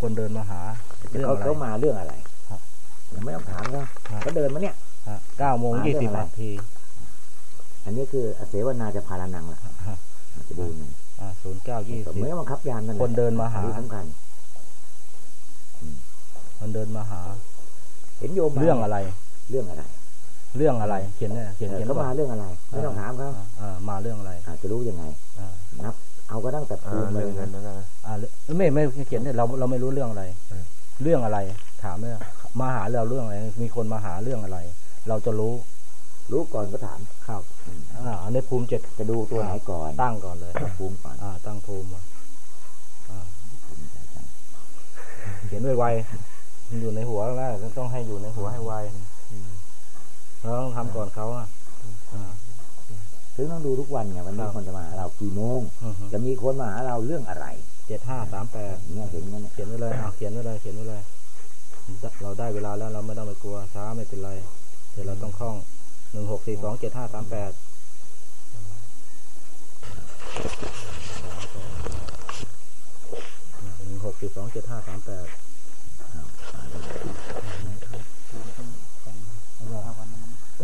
คนเดินมาหา เรื่องเขาอะไรเขามาเรื่องอะไรครับยังไม่ต้องถามเขาครับเขาเดินมาเนี่ยฮะเก้าโมงมาเรื่ยี่องสิบอะไรนาที อันนี้คืออเสวนาจะพารานังล่ะฮะจะดูยังไงศูนย์เก้ายี่แต่สิบไม่ต้องบังคับยามนั่นแหละคนเดินมาหาอัสำคัญคนเดินมาหา เห็นโยมมาเรื่องอะไร เรื่องอะไร เรื่องอะไร เขียนเนี่ยเขียนเออเขียนเขามาว่าเรื่องอะไร ไม่ต้องถามเขาอ่อ่ามาเรื่องอะไรอาจจะรู้ยังไงอ่านับ เอาก็ตั้งแต่ภูมิเลเรื่อยงเงินนะนั่นนะอ่าไม่ไม่เขียนเนี่ยเราเราไม่รู้เรื่องอะไรเออเรื่องอะไร ถามเนี่ยมาหาเราเรื่องอะไร มีคนมาหาเรื่องอะไร เราจะรู้ รู้ก่อนก็ถามครับอืมอ่าอันนี้ภูมิเจ็ดจะดูตัวไหนก่อน ตั้งก่อนเลยภูมิก่อนอ่า ตั้งภูมิอะอ่าเขียนไวๆมันอยู่ในหัวแล้วต้องให้อยู่ในหัวให้ไวเราต้องทำก่อนเขาอะอ่า ถึงต้องดูทุกวันไงวันนี้ครับคนจะมาหาเรากี่โมง จะมีคนมาหาเราเรื่องอะไรเจ็ดห้าสามแปดเนี่ยเห็นกันเนี่ยเขียนไว้เลยอะเขียนไว้เลยเขียนไว้เลย เราได้เวลาแล้วเราไม่ต้องไปกลัวช้าไม่เป็นไรแต่เราต้องคล่องหนึ่งหกสี่สองเจ็ดห้าสามแปดหนึ่งหกสี่สองเจ็ดห้าสามแปด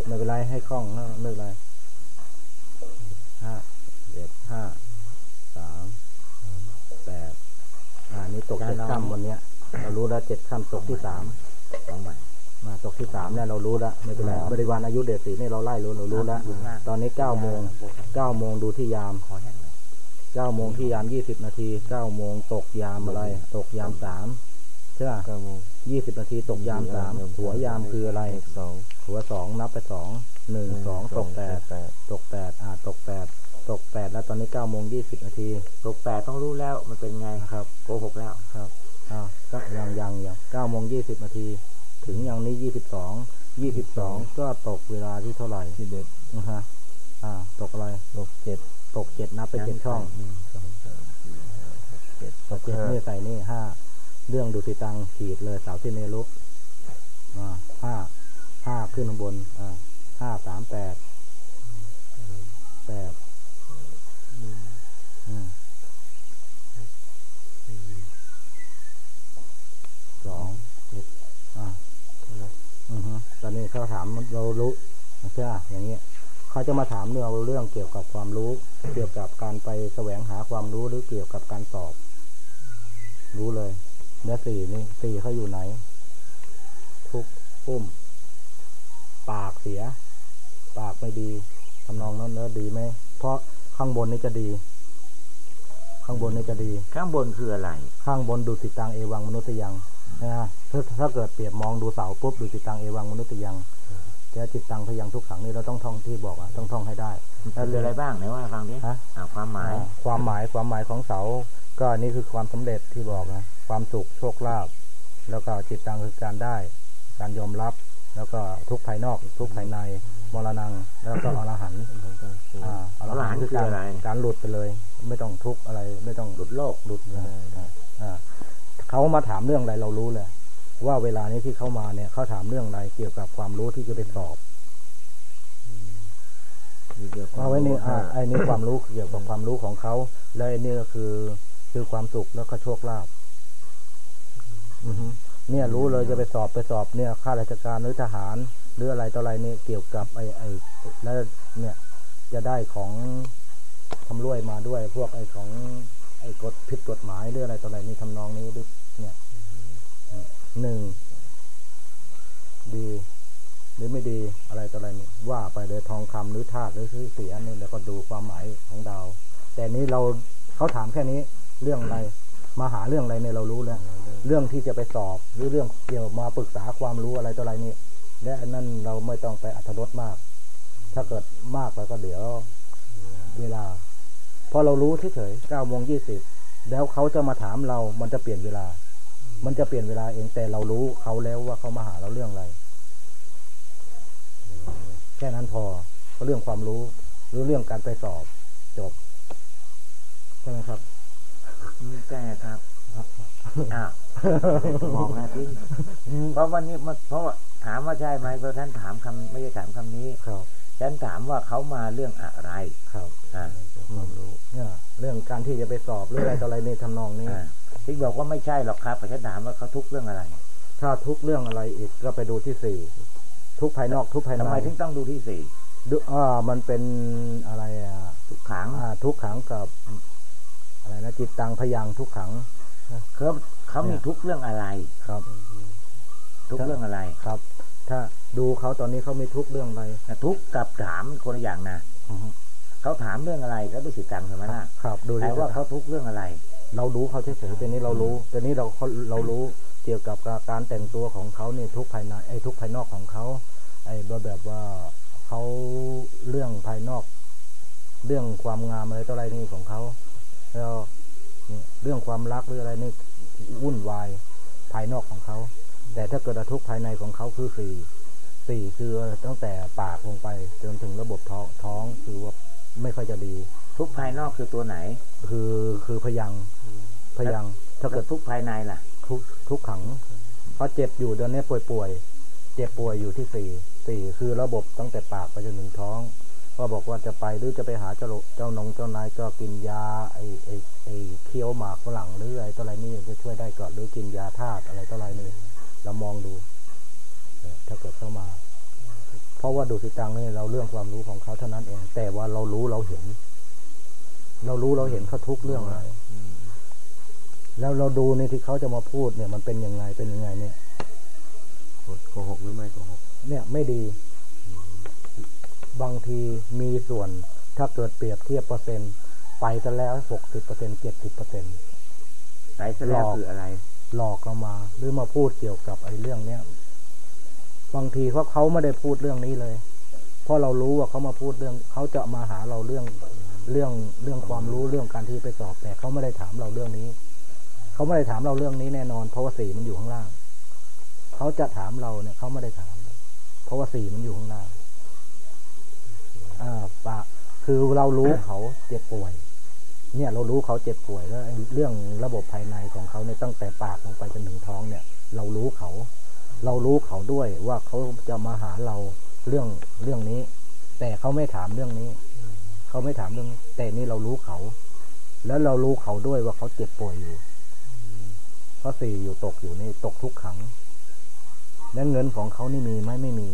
ไม่เป็นไรให้คล่องนะไม่เป็นไรห้าเจ็ดห้าสามแปดอ่านี่ ตกเจ็ดค่ำวันเนี้ยเรารู้แล้วเจ็ดค่ำตกที่สามสองใบมาตกที่สามเนี่ยเรารู้แล้วไม่เป็นไรครับบริวารอายุเดชสีนี่เราไล่รู้เรารู้แล้วครับตอนนี้เก้าโมงเก้าโมงดูที่ยามขอแห้งเลยเก้าโมงที่ยามยี่สิบนาทีเก้าโมงตกยามอะไร ตกยามสามใช่ป่ะเก้าโมงยี่สิบนาทีตกยามสามหัวยามคืออะไรสองหัวสองนับไปสองหนึ่งสองตก โมงยี่สิบนาทีตกแปดต้องรู้แล้วมันเป็นไงนะครับ โกหกแล้วครับอ้าวก็ยังยังยังเก้าโมงยี่สิบนาทีถึงยังนี้ยี่สิบสองยี่สิบสองก็ตกเวลาที่เท่าไหร่สิบเอ็ดนะฮะอ่า ตกอะไรหกเจ็ดตกเจ็ดนับไปเจ็ดช่องหนึ่งสองสามสี่ห้าหกเจ็ดตกเจ็ดห้านี่ใส่นี่ห้าเรื่องดูสิตังขีดเลยสาวที่เนรุอ่าห้าห้าขึ้นข้างบนอ่าห้าสามแปดแปดอืมสองอ่าอือฮึตอนนี้ เขาถามเรารู้ใช่ไหมอย่างเงี้ยเขาจะมาถามเรื่องเรื่องเกี่ยวกับความรู้ เกี่ยวกับการไปแสวงหาความรู้หรือเกี่ยวกับการสอบ รู้เลยเนื้อสี่นี่สี่เขาอยู่ไหน ทุกข์อุ้ม ปากเสีย ปากไม่ดีทำนองนั้นเนื้อดีไหมเพราะข้างบนนี่จะดี ข้างบนนี่จะดี ข้างบนคืออะไร ข้างบนดูติตังเอวังมนุษย์ยัง นะฮะถ้าถ้าเกิดเปรียบมองดูเสาปุ๊บดูติตังเอวังมนุษย์ยังแต่จิตตังพยังทุกขังนี่เราต้องท่องที่บอกอะต้องท่องให้ได้มันคืออะไรบ้างไหนว่าฟังดิฮะอ่าความหมายอ่าความหมายความหมายของเสา ก็นี่คือความสำเร็จที่บอกนะความสุขโชคลาภแล้วก็จิตตังคือการได้ การยอมรับ แล้วก็ทุกข์ภายนอก ทุกข์ภายในมรณังแล้วก็อรหันต์สองสามสี่อ่าอรหันต์คือการการหลุดไปเลย ไม่ต้องทุกข์อะไร ไม่ต้องหลุดโลกหลุดนะอ่า เขามาถามเรื่องอะไรเรารู้เลยว่าเวลานี้ที่เขามาเนี่ยเขาถามเรื่องอะไรเกี่ยวกับความรู้ที่จะไปสอบเอาไว้นี่อ่าไอ้นี่ความรู้เกี่ยวกับความรู้ของเขาแล้วไอ้นี่ก็คือคือความสุขแล้วก็โชคลาภอือฮึเนี่ยรู้เลยจะไปสอบไปสอบเนี่ยข้าราชการหรือทหารหรืออะไรต่ออะไรนี่เกี่ยวกับไอ้ไอ้แล้วเนี่ยจะได้ของทำรวยมาด้วย พวกไอ้ของไอ้กฎผิดกฎหมายหรืออะไรต่ออะไรนี่ทำนองนี้ด้วย เนี่ยหนึ่งดีหรือไม่ดีอะไรต่ออะไรนี่ว่าไปเลยทองคำหรือธาตุหรือชื่อเสียนี่แล้วก็ดูความหมายของดาว แต่นี้เราเขาถามแค่นี้เรื่องอะไรมาหาเรื่องอะไรเนี่ยเรารู้แล้ว เรื่องที่จะไปสอบหรือเรื่องเกี่ยวมาปรึกษาความรู้อะไรต่ออะไรนี่และอันนั้นเราไม่ต้องไปอัธรสมาก ถ้าเกิดมากแล้วก็เดี๋ยวเวลาพอเรารู้เฉยๆเก้าโมงยี่สิบแล้วเขาจะมาถามเรามันจะเปลี่ยนเวลา มันจะเปลี่ยนเวลาเองแต่เรารู้เขาแล้วว่าเขามาหาเราเรื่องอะไร แค่นั้นพอเรื่องความรู้ หรือเรื่องการไปสอบจบใช่ไหมครับอืมใช่ครับอ้าวมองนะทิ้งเพราะวันนี้มันเพราะว่าถามว่าใช่ไหมเพราะท่านถามคำไม่ใช่ถามคำนี้ครับฉันถามว่าเขามาเรื่องอะไร ครับอ่าความรู้เนี่ยเรื่องการที่จะไปสอบหรืออะไรต่ออะไรในทำนองนี้ อ่าที่บอกว่าไม่ใช่หรอกครับแต่ฉันถามว่าเขาทุกข์เรื่องอะไร ถ้าทุกเรื่องอะไรอีกก็ไปดูที่สี่ทุกภายนอกทุกภายทำในไมถึงต้องดูที่สี่ดูอ่ามันเป็นอะไรอะทุกขังอ่าทุกขังกับ อะไรนะจิตตังพยังทุกขังเขาเขามีทุกข์เรื่องอะไรครับ ทุกข์เรื่องอะไรครับ ถ้าดูเขาตอนนี้เขามีทุกเรื่องอะไรแต่ทุกข์กับถามคนละอย่างนะอือฮึเขาถามเรื่องอะไรก็ดูสิกรรมใช่ไหมล่ะครับดูแต่ที่ว่าเขาทุกข์เรื่องอะไร เรารู้เขาเฉยๆแต่นี้เรารู้แต่นี้เราเขาเรารู้เกี่ยวกับการแต่งตัวของเขาเนี่ยทุกภายในไอ้ทุกภายนอกของเขา ไอ้แบบแบบว่าเขาเรื่องภายนอก เรื่องความงามอะไรต่ออะไรนี่ของเขาแล้วนี่เรื่องความรักหรืออะไรนี่วุ่นวายภายนอกของเขา แต่ถ้าเกิดทุกข์ภายในของเขาคือสี่สี่คือตั้งแต่ปากลงไปจนถึงระบบท้องท้องคือว่าไม่ค่อยจะดี ทุกข์ภายนอกคือตัวไหน คือคือพยัง พยัง ถ้าเกิดแล้วทุกข์ภายในล่ะ ทุกทุกขังเขาเจ็บอยู่เดือนนี้ป่วยป่วยๆเจ็บป่วยอยู่ที่สี่สี่คือระบบตั้งแต่ปากไปจนถึงท้อง ก็บอกว่าจะไปหรือจะไปหาเจ้าโลเจ้านงเจ้านายก็กินยา ไอไอไอเคี้ยวหมากฝรั่งหรืออะไรต่ออะไรนี่จะช่วยได้ก่อนหรือกินยาธาตุอะไรต่ออะไรนี่เรามองดูเนี่ยถ้าเกิดเข้ามา เพราะว่าดูสิตังนี่เราเรื่องความรู้ของเขาเท่านั้นเอง แต่ว่าเรารู้เราเห็น เรารู้เราเห็นเขาทุกเรื่องอะไร แล้วเราดูในที่เขาจะมาพูดเนี่ย มันเป็นยังไงเป็นยังไง เนี่ยโกหกหรือไม่โกหกเนี่ยไม่ดี บางทีมีส่วนถ้าเกิดเปรียบเทียบเปอร์เซ็นต์ไปซะแล้วหกสิบเปอร์เซ็นเจ็ดสิบเปอร์เซ็นไตรสแลวคืออะไร หลอกเรามา หรือมาพูดเกี่ยวกับไอ้เรื่องเนี้ยบางทีเพราะเขาไม่ได้พูดเรื่องนี้เลย เพราะเรารู้ว่าเขามาพูดเรื่องเขาจะมาหาเราเรื่องเรื่องเรื่องความรู้เรื่องการที่ไปสอบแต่เขาไม่ได้ถามเราเรื่องนี้ เขาไม่ได้ถามเราเรื่องนี้แน่นอน เพราะว่าสีมันอยู่ข้างล่าง เขาจะถามเราเนี่ยเขาไม่ได้ถาม เพราะว่าสีมันอยู่ข้างล่างอ่าปะคือเรารู้เขาเจ็บป่วย เนี่ยเรารู้เขาเจ็บป่วยแล้วเรื่องระบบภายในของเขาเนี่ยตั้งแต่ปากลงไปจนถึงท้องเนี่ย เรารู้เขา เรารู้เขาด้วยว่าเขาจะมาหาเราเรื่องเรื่องนี้ แต่เขาไม่ถามเรื่องนี้ เขาไม่ถามเรื่อง แต่นี่เรารู้เขา แล้วเรารู้เขาด้วยว่าเขาเจ็บป่วยอยู่ พราะสี่อยู่ตกอยู่นี่ตกทุกขัง แล้วเงินของเขานี่มีไหมไม่มี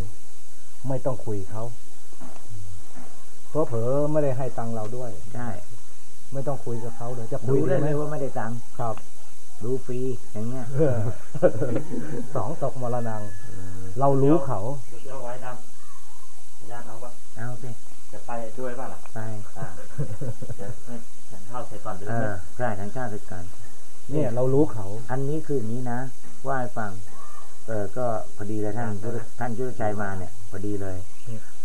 ไม่ต้องคุยเขาเพราะเผลอๆไม่ได้ให้ตังค์เราด้วยใช่ไม่ต้องคุยกับเขาเลยจะคุยรู้ได้ไหเลมยว่าไม่ได้ตังค์ครับรู้ฟรีอย่างเงี้ยสองตกมรณัง เรารู้เขาเดี๋ยวเอาไว้ดำญาติเอาปะเอาสิจะไปด้วยป่ะล่ะไปอ่าเดี๋ยวให้ฉันเข้าเสร็จก่อนหรือเอไม่อใช่ทั้งชาติกัน เนี่ยเรารู้เขา อันนี้คืออย่างนี้นะว่าให้ฟัง เออก็พอดีเลยท่านท่านยุทธชัยมาเนี่ย พอดีเลย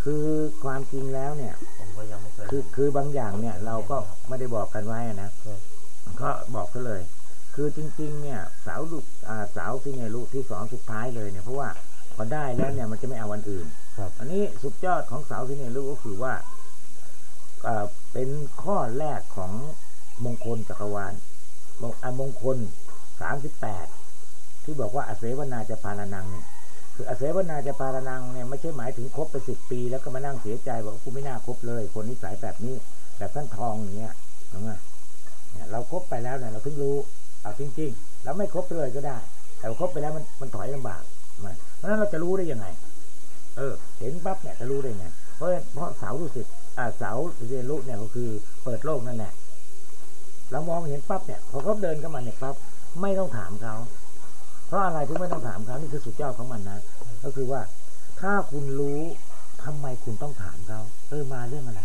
คือความจริงแล้วเนี่ยผมก็ยังไม่เคยคือคือบางอย่างเนี่ย เราก็ไม่ได้บอกกันไว้อะนะก็บอกซะเลย คือจริง ๆ เนี่ย สาวดุอ่าสาวที่เนี่ยลูกที่สองสุดท้ายเลยเนี่ยเพราะว่าพอได้แล้วเนี่ยมันจะไม่เอาวันอื่นครับอันนี้สุดยอดของสาวที่เนี่ยลูกก็คือว่าเอ่อเป็นข้อแรกของมงคลจักรวาล มงอ่ามงคลสามสิบแปดที่บอกว่าอาเสวนาจะพารานังเนี่ยคืออาเสวนาจะพารานังเนี่ยไม่ใช่หมายถึงคบไปสิบปี แล้วก็มานั่งเสียใจบอกว่ากูไม่น่าคบเลย คนนิสัยแบบนี้แบบท่านทองอย่างเงี้ยถูกไหมเนี่ยเราครบไปแล้วเนี่ยเราเพิ่งรู้เอาจริงๆแล้วไม่ครบเลยก็ได้ แต่ว่าคบไปแล้วมันมันถอยลำบากเพราะนั้นเราจะรู้ได้ยังไง เออ เห็นปั๊บเนี่ยจะรู้ได้ไงเพราะเพราะเสาดุสิตอ่าเสาเรียนรู้เนี่ยก็คือเปิดโลกนั่นแหละ เรามองเห็นปั๊บเนี่ยพอเขาเดินเข้ามาเนี่ยปั๊บไม่ต้องถามเขาเพราะอะไรถึงไม่ต้องถามเขานี่คือสุดยอดของมันนะก็คือว่าถ้าคุณรู้ทำไมคุณต้องถามเขาเออมาเรื่องอะไร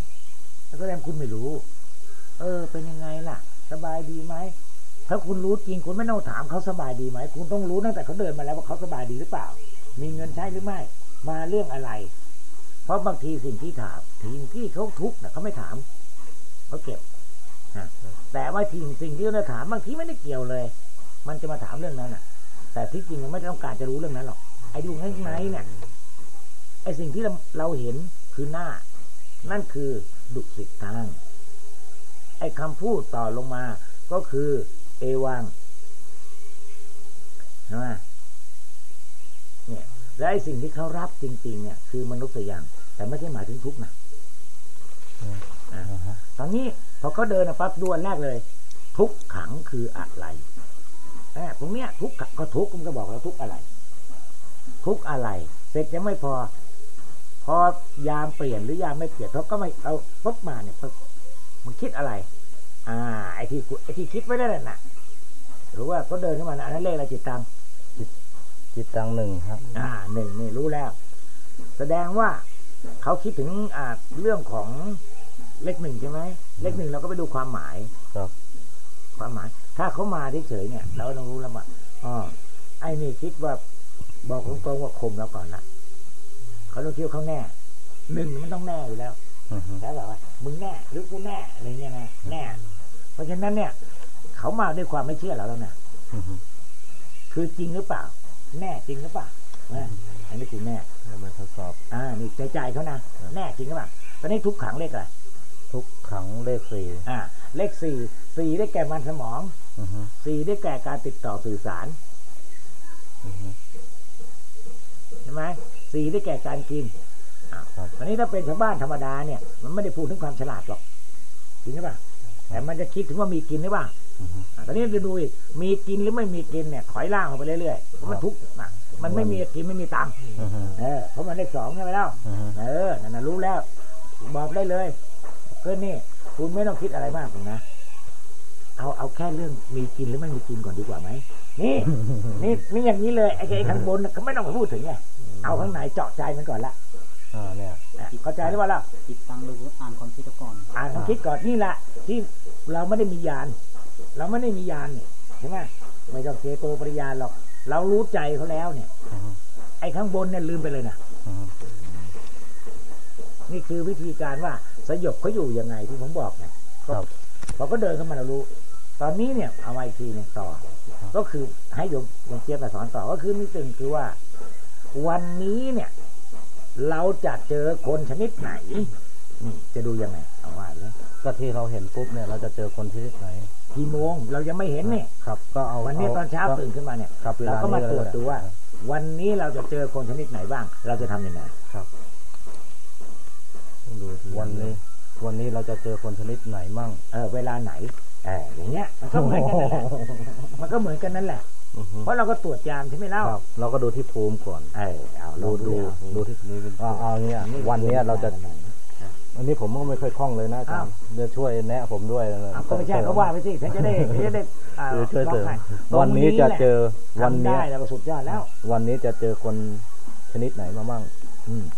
แล้วแสดงคุณไม่รู้ เออ เป็นยังไงล่ะ สบายดีไหมถ้าคุณรู้จริงคุณไม่ต้องถามเขาสบายดีไหมคุณต้องรู้ตั้งแต่เขาเดินมาแล้วว่าเขาสบายดีหรือเปล่า มีเงินใช้หรือไม่ มาเรื่องอะไร เพราะบางทีสิ่งที่ถามสิ่งที่เขาทุกข์นะเขาไม่ถามเขาเก็บ แต่ว่าสิ่งสิ่งที่เขาถามบางทีไม่ได้เกี่ยวเลย มันจะมาถามเรื่องนั้นอะ แต่ที่จริงมันไม่ต้องการจะรู้เรื่องนั้นหรอกไอ้ดูข้างในเนี่ยไอ้สิ่งที่เราเราเห็นคือหน้า นั่นคือดุสิตทาง ไอ้คำพูดต่อลงมา ก็คือเอวังใช่ไหมเนี่ย และไอ้สิ่งที่เขารับจริง ๆ เนี่ย คือมนุษย์อย่างแต่ไม่ใช่หมายถึงทุกข์นะ ตอนนี้พอเขาเดินนะปั๊บดวนแรกเลย ทุกขังคืออะไรอ่าตรงเนี้ยทุกข์ก็ทุกข์มันก็บอกแล้วทุกข์อะไร ทุกข์อะไร เสร็จยังไม่พอ พอยามเปลี่ยนหรือยามไม่เปลี่ยนเขาก็ไม่เอาปุ๊บมาเนี่ยปึ๊บมันคิดอะไร อ่า ไอ้ที่กูไอ้ที่คิดไว้ได้แหละน่ะหรือว่าก็เดินเข้ามานะอันนั้นเลขอะไรจิตตังจิตตังหนึ่งครับ อ่าหนึ่งนี่รู้แล้ว แสดงว่าเขาคิดถึงอ่าเรื่องของ เลขหนึ่งใช่ไหมเลขหนึ่งเราก็ไปดูความหมายครับ ความหมาย ถ้าเขามาเฉยๆเนี่ย เราต้องรู้แล้วว่าอ๋อไอ้นี่คิดว่าบอกตรงๆว่าข่มเราก่อนละเขาต้องคิดว่าเขาแน่หนึ่งมันต้องแน่อยู่แล้วอือฮึแล้วแบบว่ามึงแน่หรือกูแน่อะไรเงี้ยนะแน่ เพราะฉะนั้นเนี่ย เขามาด้วยความไม่เชื่อเราแล้วนะอือฮึคือจริงหรือเปล่า แน่จริงหรือเปล่านะอันนี้คือแน่ให้มาทดสอบ อ่า นี่ใจใจเขานะแน่จริงหรือเปล่าตอนนี้ทุกขังเลขอะไร ทุกขังเลขสี่อ่า เลขสี่สี่ได้แก่มันสมองอือฮึสี่ได้แก่การติดต่อสื่อสารอือฮึใช่ไหมสี่ได้แก่การกินอ้าวครับตอนนี้ถ้าเป็นชาวบ้านธรรมดาเนี่ย มันไม่ได้พูดถึงความฉลาดหรอกจริงหรือเปล่าแต่มันจะคิดถึงว่ามีกินหรือเปล่าอือฮึอ่าตอนนี้จะดูอีกมีกินหรือไม่มีกินเนี่ยถอยล่างออกไปเรื่อยๆเพราะมันทุกข์อะมันไม่มีกินไม่มีตังค์อือฮึเออเพราะมันเลขสองใช่ไหมเล่าอือฮึเออนั่นนะรู้แล้วบอกได้เลย ก็นี่คุณไม่ต้องคิดอะไรมากหรอกนะเอาเอาแค่เรื่องมีกินหรือไม่มีกินก่อนดีกว่าไหมนี่นี่นี่อย่างนี้เลยไอ้ไอ้ข้างบนน่ะก็ไม่ต้องมาพูดถึงไงเอาข้างในเจาะใจมันก่อนละอ่าเนี่ยอะเข้าใจหรือเปล่าล่ะจิตตังหรืออ่านความคิดก่อนอ่านคำคิดก่อนนี่แหละที่เราไม่ได้มียาน เราไม่ได้มียานเนี่ยใช่ไหมไม่ต้องเจโตปริยานหรอก เรารู้ใจเขาแล้วเนี่ยอือฮึไอ้ข้างบนเนี่ยลืมไปเลยนะอือฮึ นี่คือวิธีการว่าสยบเขาอยู่ยังไงที่ผมบอกไงครับพอก็เดินเข้ามาเรารู้ ตอนนี้เนี่ยเอามาอีกทีหนึงต่อ ก็คือให้โยมโยมเจี๊ยบมาสอนต่อก็คือมีตึงคือว่า วันนี้เนี่ย เราจะเจอคนชนิดไหนนี่จะดูยังไงเอาว่าเลยก็ที่เราเห็นปุ๊บเนี่ย เราจะเจอคนชนิดไหนกี่โมงเรายังไม่เห็นเนี่ยครับ ก็เอาวันนี้อตอนเช้าก็ตื่นขึ้นมาเนี่ยครับเวเราลาก็มานี้ตรวจเลยดูว่า วันนี้เราจะเจอคนชนิดไหนบ้าง เราจะทำยังไงครับต้องดูที่ วันนี้ วันนี้เราจะเจอคนชนิดไหนมั่ง เออ เวลาไหนเอออย่างเงี้ย มันก็เหมือนกันนั่นแหละมันก็เหมือนกันนั่นแหละ อือฮึ เพราะเราก็ตรวจยามใช่ไหมเล่าครับ เราก็ดูที่ภูมิก่อน เออเอาลดูองดูเอาดูที่นี่เป็นเอาเอาเนี่ยวันเนี้ยเราจะอันนี้ผมก็ไม่ค่อยคล่องเลยนะอาจารย์เดี๋ยวช่วยแนะผมด้วยนะอ้าวก็ไม่ใช่เขาว่าไปสิฉันจะได้ฉันจะได้อ่าคือช่วยเสริมบอกให้วันนี้จะเจอตรงวันแหละเนี้ยทำได้แล้วก็สุดยอดแล้ว วันนี้จะเจอคนชนิดไหนมามั่ง อืมใ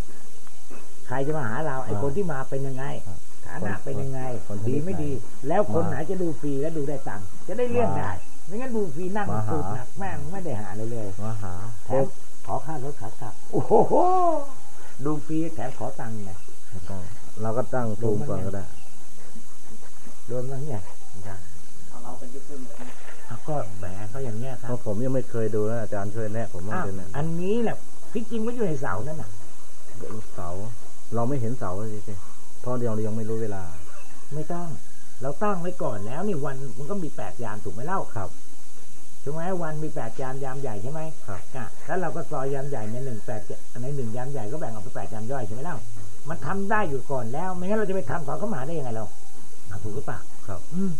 ครจะมาหาเรา ไอ้อ่าคนที่มาเป็นยังไงครับฐานะเป็นยังไงคนชนิดีดไม่ดีไหนแล้วคนมาไหนจะดูฟรีและดูได้ตังค์จะได้เลื่อนมาได้ไม่งั้นดูฟรีนั่งมาหาสูดหนักแม่งไม่ได้หาเลยเลยมาหาแถมขอค่ารถขากลับโอ้โหดูฟรีแถมขอตังค์ไงเราก็ตั้งภูมิก่อนก็ได้รวมแล้วเนี่ยเอาเราเป็นที่พึ่งเลยนะอะก็แหมก็อย่างเงี้ยคเพรับราะผมยังไม่เคยดูนะอาจารย์ช่วยแนะผมบ้างอ้าวด้วยนะอันนี้แหละที่จริงก็อยู่ในเสานั่นน่ะเสา เราไม่เห็นเสาเลยสิเพราะเรายังไม่รู้เวลา ไม่ต้อง เราตั้งไว้ก่อนแล้วนี่วันมันก็มีแปดยามถูกไหมเล่าครับถูกไหมวันมีแปดยามยามใหญ่ใช่ไหมครับอะแล้วเราก็ซอยยามใหญ่ในหนึ่งแปดอันในหนึ่งยามใหญ่ก็แบ่งออกเป็นแปดยามย่อยใช่ไหมเล่ามันทำได้อยู่ก่อนแล้ว ไม่งั้นเราจะไปทำสอนเขามาได้ยังไงเราอะถูกหรือเปล่าครับ อืม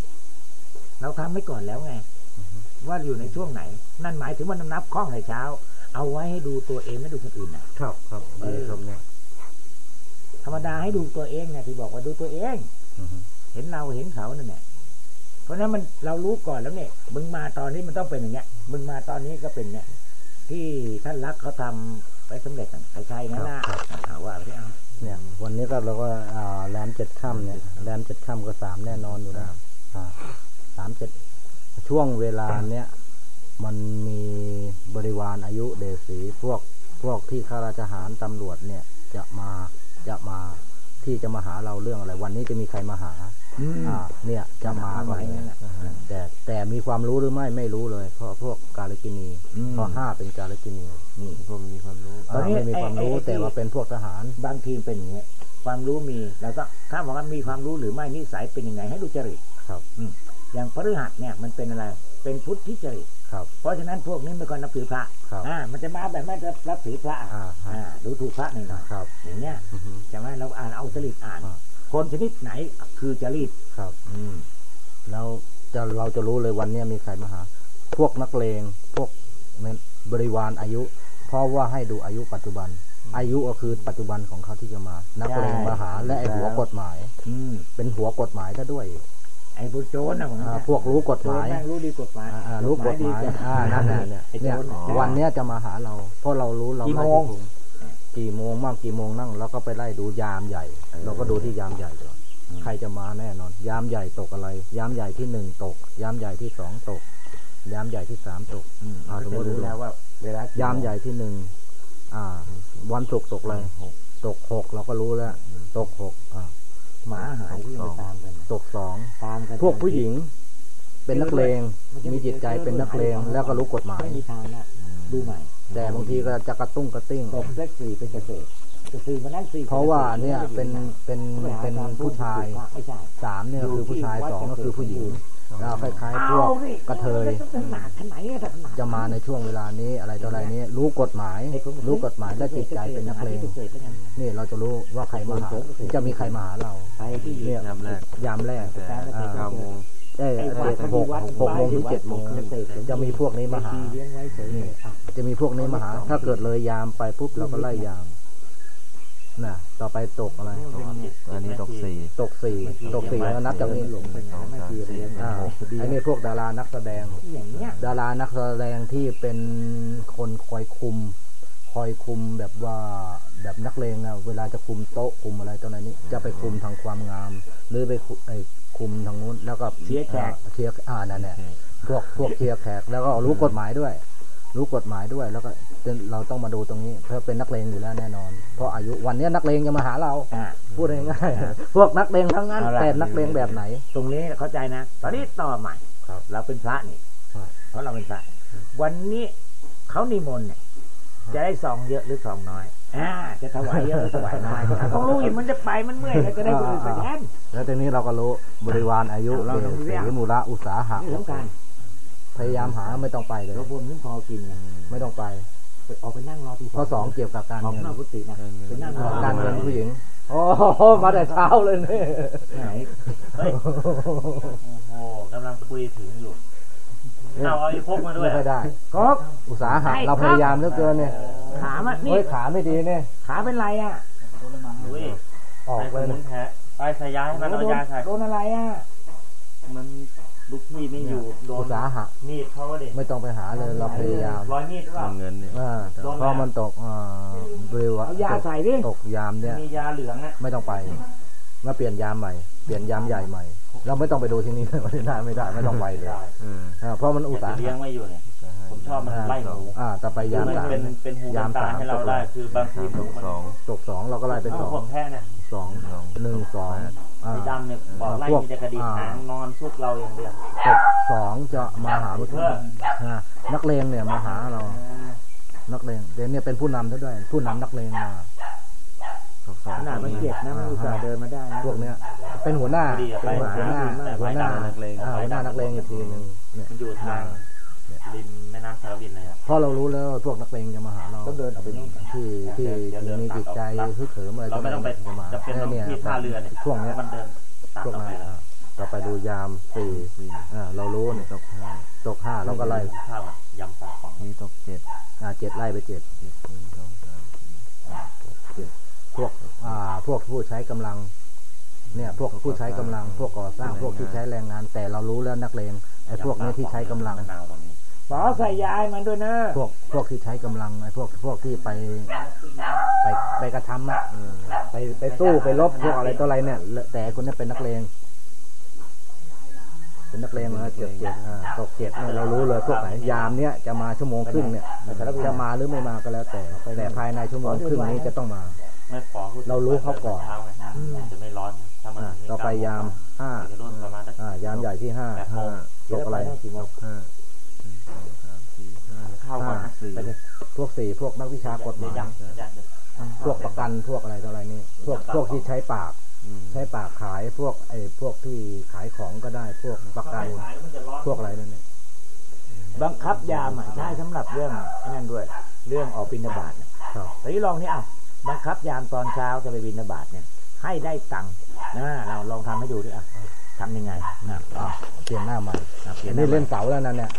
เราทำไว้ก่อนแล้วไงว่าอยู่ในช่วงไหน นั่นหมายถึงว่านับข้องในเช้า เอาไว้ให้ดูตัวเองไม่ดูคนอื่นนะครับ ครับดีครับเนี่ย ธรรมดาให้ดูตัวเองไงที่บอกว่าดูตัวเองอือฮึเห็นเราเห็นเขานั่นแหละเพราะฉะนั้นมันเรารู้ก่อนแล้วเนี่ยมึงมาตอนนี้มันต้องเป็นอย่างเงี้ยมึงมาตอนนี้ก็เป็นเนี่ย ที่ท่านรักเขาทำไปสำเร็จน่ะใครๆงั้นนะเอาว่าไปที่เอาเนี่ย วันนี้ก็เราก็อ่าแรมเจ็ดค่ำเนี่ยแรมเจ็ดค่ำก็สามแน่นอนอยู่แล้วอ่าสามเจ็ดช่วงเวลาเนี้ยมันมีบริวารอายุเดศีพวกพวกที่ข้าราชการตำรวจเนี่ย จะมาจะมา ที่จะมาหาเราเรื่องอะไร วันนี้จะมีใครมาหาอืมอ่า เนี่ยจะมามาก่อนไว้นั่นแหละแต่แต่มีความรู้หรือไม่ไม่รู้เลย เพราะพวกกาลกินีอืมเพราะห้าเป็นกาลกินีนี่ผมมีความรู้ตอนนี้อ่าไม่มีความรู้ไอ้ไอ้แต่ว่าเป็นพวกทหาร บางทีเป็นอย่างเงี้ยความรู้มีแล้วก็ถ้าบอกว่ามีความรู้หรือไม่นิสัยเป็นยังไงให้ดูจริตครับอืมอย่างพฤหัสเนี่ยมันเป็นอะไร เป็นพุทธิจริต ครับ เพราะฉะนั้นพวกนี้ไม่ค่อยนับถือพระครับอ่ามันจะมาแบบไม่รับถือพระอะอ่าฮะอ่าดูถูกพระหน่อยหน่อยครับอย่างเงี้ยอือฮึใช่ไหมเราอ่านเอาจริตอ่านอ่าคนชนิดไหนคือจริตครับ อืมแล้วจะเราจะรู้เลยวันเนี้ยมีใครมาหา พวกนักเลงพวกบริวารอายุ เพราะว่าให้ดูอายุปัจจุบัน อายุก็คือปัจจุบันของเขาที่จะมา นักเลงมาหาและไอ้หัวกฎหมาย อืมเป็นหัวกฎหมายก็ด้วย ไอ้พวกโจรนะผมอ่าพวกรู้กฎหมายโจรแม่งรู้ดีกฎหมายอ่าอ่ารู้กฎหมายดีกว่อ่านั่นแหละเนี่ยไอ้โจเนี่ยรวันเนี้ยจะมาหาเรา เพราะเรารู้เรากี่ไล่โมงที่ภูมิกี่โมงบ้างกี่โมงนั่งเราก็ไปไล่ดูยามใหญ่ เราก็ดูที่ยามใหญ่ก่อนใครจะมาแน่นอน ยามใหญ่ตกอะไร ยามใหญ่ที่หนึ่งตก ยามใหญ่ที่สองตก ยามใหญ่ที่สามตกอืมอ่าสมมติรู้แล้วว่าเวลายามใหญ่ที่หนึ่งอ่า วันศุกร์ตกอะไรตกหกเราก็รู้แล้ว ตกหกอ่า หมาหายที่ยังไปตามกันตกสองตามกันพวกผู้หญิง เป็นนักเลงมีจิตใจเป็นนักเลงแล้วก็รู้กฎหมายไม่มีทางละดูใหม่ แต่บางทีก็จะกระตุ้งกระติ้งตกเซ็กซี่เป็นเกษตรเกษตรวันนั้นสี่เพราะว่าเนี่ยเป็นเป็นเป็นผู้ชายไม่ใช่สามเนี่ยคือผู้ชายสองก็คือผู้หญิง แล้วคล้ายๆพวกกระเทยขนาดขนาดนี้ขนาดจะมาในช่วงเวลานี้อะไรต่ออะไรนี้ รู้กฎหมาย รู้กฎหมายและจิตใจเป็นนักเลงนี่เราจะรู้ว่าใครมาหาจะมีใครมาหาเราไปที่เนี่ยยามแรกยามแรกแต่อ่าเก้าโมงได้ไอ้เจ็วัดดที่หกวัดหกโมงถึงเจ็ดโมงเกษตรจะมีพวกนี้มาหาเลี้ยงไว้เฉยเลยอะจะมีพวกนี้มาหา ถ้าเกิดเลยยามไปปุ๊บเราก็ไล่ยาม น่ะ ต่อไปตกอะไร อันนี้ตกสี่ตกสี่ตกสี่แล้วนับจากนี้หลงไปไหนไม่ทีเลี้ยงอ่าไอ้นี่พวกดารานักแสดงอย่างเงี้ยดารานักแสดงที่เป็นคนคอยคุม คอยคุมแบบว่าแบบนักเลงอะเวลาจะคุมโต๊ะคุมอะไรตรงไหนนี้จะไปคุมทางความงาม หรือไปคุไอ้คุมทางนู้นแล้วก็เชียร์แขกอ่าเชียร์อ่านั่นแหละพวกพวกเชียร์แขกแล้วก็รู้กฎหมายด้วย รู้กฎหมายด้วยแล้วก็ เราต้องมาดูตรงนี้ เพราะเป็นนักเลงอยู่แล้วแน่นอน เพราะอายุวันนี้นักเลงจะมาหาเราอ่าพูดง่ายๆพวกนักเลงทั้งนั้นเอาล่ะแต่นักเลงแบบไหน ตรงนี้เข้าใจนะ ตอนนี้ต่อใหม่ครับเราเป็นพระนี่ครับเพราะเราเป็นพระวันนี้เขานิมนต์เนี่ยจะได้ซองเยอะหรือซองน้อยอ่าจะถวายเยอะหรือถวายน้อยต้องรู้อีกมันจะไปมันเมื่อยแล้วจะได้คนอื่นไปแทนแล้วทีนี้เราก็รู้บริวารอายุเราเกต้องรู้ษเรื่องมูระอุตสาหะนี่สำคัญพยายามหาไม่ต้องไปเลยเราบนนึงพอกินไงไม่ต้องไปไป ออกไปนั่งรอที่ข้อสองเกี่ยวกับการออกเงินนอกกุฏินะไปนั่งรอการเงินผู้หญิงโอ้โหมาแต่เช้าเลยเนี่ยไหนเฮ้ยโอ้โหกำลังคุยถึงอยู่เอาเอาไอ้พกมาด้วยไม่ค่อยได้กบอุตสาหะเราพยายามเหลือเกินเนี่ยขามันนี่เฮ้ยขาไม่ดีเนี่ยขาเป็นไรอะอุ้ยออกใส่เลยสมุเนี่ยนแพ้ไปใส่ยาให้มันเอายาใส่โดนอะไรอะมัน ลูกพี่ไม่อยู่โดอุนตสาหะมีดเขาดิไม่ต้องไปหาเลยเราพยายามร้อยมีดหรือเปล่าเงินเนี่ยอ่าโดนไหมเพราะมันตกอ่าบริวารเอายาใส่ดิตกยามเนี่ยมียาเหลืองอะไม่ต้องไปมาเปลี่ยนยามใหม่เปลี่ยนยามใหญ่ใหม่ เราไม่ต้องไปดูที่นี่ไม่ได้ไม่ได้ไม่ต้องไปเลยได้เอออ่าเพราะมันอุตสาแต่หะเลี้ยงไว้อยู่เนี่ยผมชอบมันไล่หมูอ่าต่อไปคืยาอมมันสามเป็นเป็นหูยามเป็นตาสามให้เราตกได้คือบางทีสามหตมูกมันสองตกสองเราก็ไล่เป็นสองพวกแพ้เนี่ย สองหนึ่งสองอ่าสีดำเนี่ยบอกไล่พวกมีแต่กระดิกอ่าหางนอนสุดเราอย่างเดียวตกสองจะมาหาผู้ชมอ่านักเลงเนี่ยมาหาเรา นักเลงเดี๋ยวเนี่ยเป็นผู้นำซะด้วย ผู้นำนักเลงมาตกสองขนาดมันเจ็บนะมันอุตส่าห์เดินมาได้นะพวกเนี้ย เป็นหัวหน้าดีอะเป็นหัวหน้าไปหัวหน้านักเลงอ่าหัวหน้านักเลงอีกทีหนึ่งเนี่ยมันอยู่ทางริมแม่ น้ำสารวินเลยอะเพราะเรารู้แล้วว่าพวกนักเลงจะมาหาเราต้องเดินออกไปนู่นที่ที่เดี๋ยวเดินมีจิตใจตัดออกฮึกเหิมอะไรเราไม่ต้องไปจะมาจะเป็นตรงเนี่ยที่ท่าเรือเนี่ยช่วงเนี้ยมันเดินตัดช่วงออกนั้ไปนแล้วอ่าต่อไปดูยามสี่สี่อ่าเรารู้เนี่ยตกห้าตกห้าเราก็ไล่ข้าวอะยำปลาของนี่ตกเจ็ดอ่าเจ็ดไล่ไปเจ็ดเจ็ดหนึ่งสองสามสี่ห้าหกเจ็ดพวกอ่าพวกผู้ใช้กำลังเนี่ยพวกผู้ใช้กำลังพวกก่อสร้างพวกที่ใช้แรงงาน แต่เรารู้แล้วนักเลงไอ้พวกนี้ที่ใช้กำลัง มะนาวตรงนี้หมอใส่ยายมันด้วยเนอะพวกพวกที่ใช้กำลังไอ้พวกพวกที่ไปไปไปกระทำอะไปไปสู้ไปลบพวกอะไรตัวอะไรเนี่ย แต่คนนี้เป็นนักเลงเป็นนักเลงนะเจ็ดเจ็ดอ่าตกเจ็ดเนี่ยเรารู้เลยพวกไหนยามเนี้ยจะมาชั่วโมงครึ่งเนี่ยจะมาหรือไม่มาก็แล้ว แต่แต่ภายในชั่วโมงครึ่งนี้จะต้องมาไม่พอพูดเรารู้เขาก่อนเช้าไงจะไม่ร้อนถ้ามันอ่าต่อไปยามห้าจะโดนประมาณสักอ่ายามใหญ่ที่ห้าแปดโมห้างตกอะไร เข้าก่อนนะสี่พวกสี่พวกนักวิชากฎหเดี๋ยมาวยยำเดี๋ยวยำเดี๋ยวพวกประกันพวกอะไรต่ออะไรนี่ พวกพวกที่ใช้ปากอืมใช้ปากขายพวกไอ้พวกที่ขายของก็ได้ พวกประกันขายแล้วมันจะร้อนพวกอะไรนั่นเนี่ยบังคับยามอะใช่สำหรับเรื่องไอ้นั่นด้วย เรื่องออกบิณฑบาตเนี่ยครับแต่ที่ลองนี่อะบังคับยามตอนเช้าจะไปบิณฑบาตเนี่ย ให้ได้ตังค์นะเราลองทำให้ดูดิอะทำยังไงนะอะเปลี่ยนหน้าใหม่อะเปลี่ยนหนี่น้าเล่นเสาแล้วนั่นเนี่ย